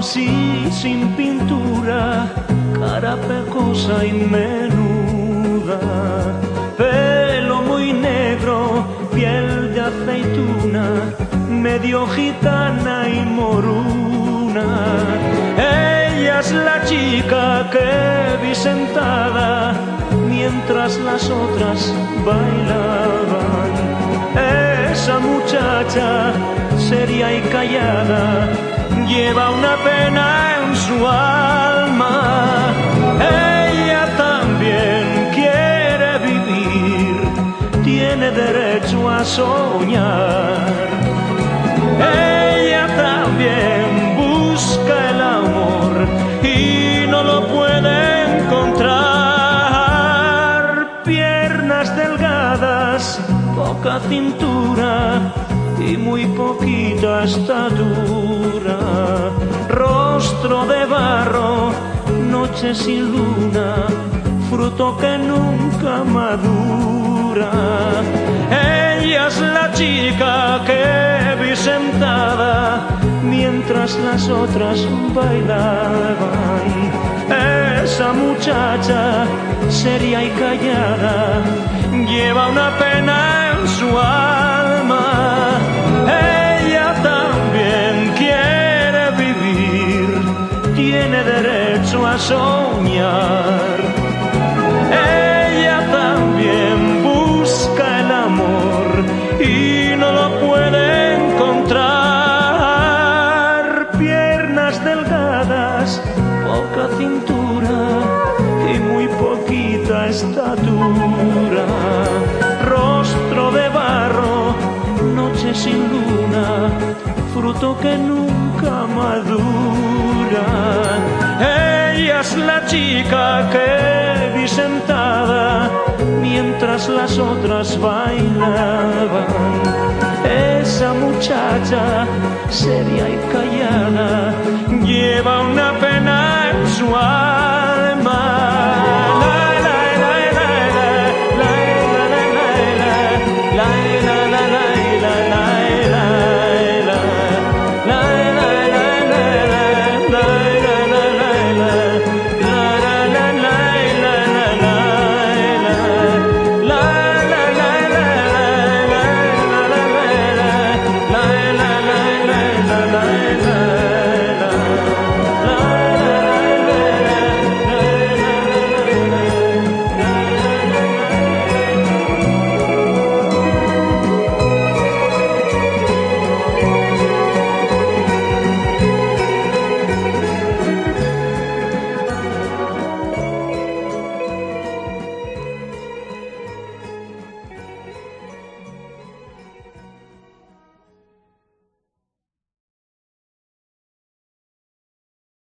conocí sin pintura, cara pecosa y menuda, pelo muy negro, piel de aceituna, medio gitana y moruna. Ella es la chica que vi sentada mientras las otras bailaban. Esa muchacha seria y callada lleva una pena en su alma. Ella también quiere vivir, tiene derecho a soñar. Ella también busca el amor y no lo puede encontrar. Piernas delgadas, poca cintura y muy poquita estatura, rostro de barro, noche sin luna, fruto que nunca madura. Ella es la chica que vi sentada mientras las otras bailaban. Esa muchacha seria y callada lleva una pena en su alma. A soñar. Ella también busca el amor y no lo puede encontrar. Piernas delgadas, poca cintura y muy poquita estatura. Rostro de barro, noche sin luna, fruto que nunca madura. Chica que vi sentada mientras las otras bailaban. Esa muchacha seria y callada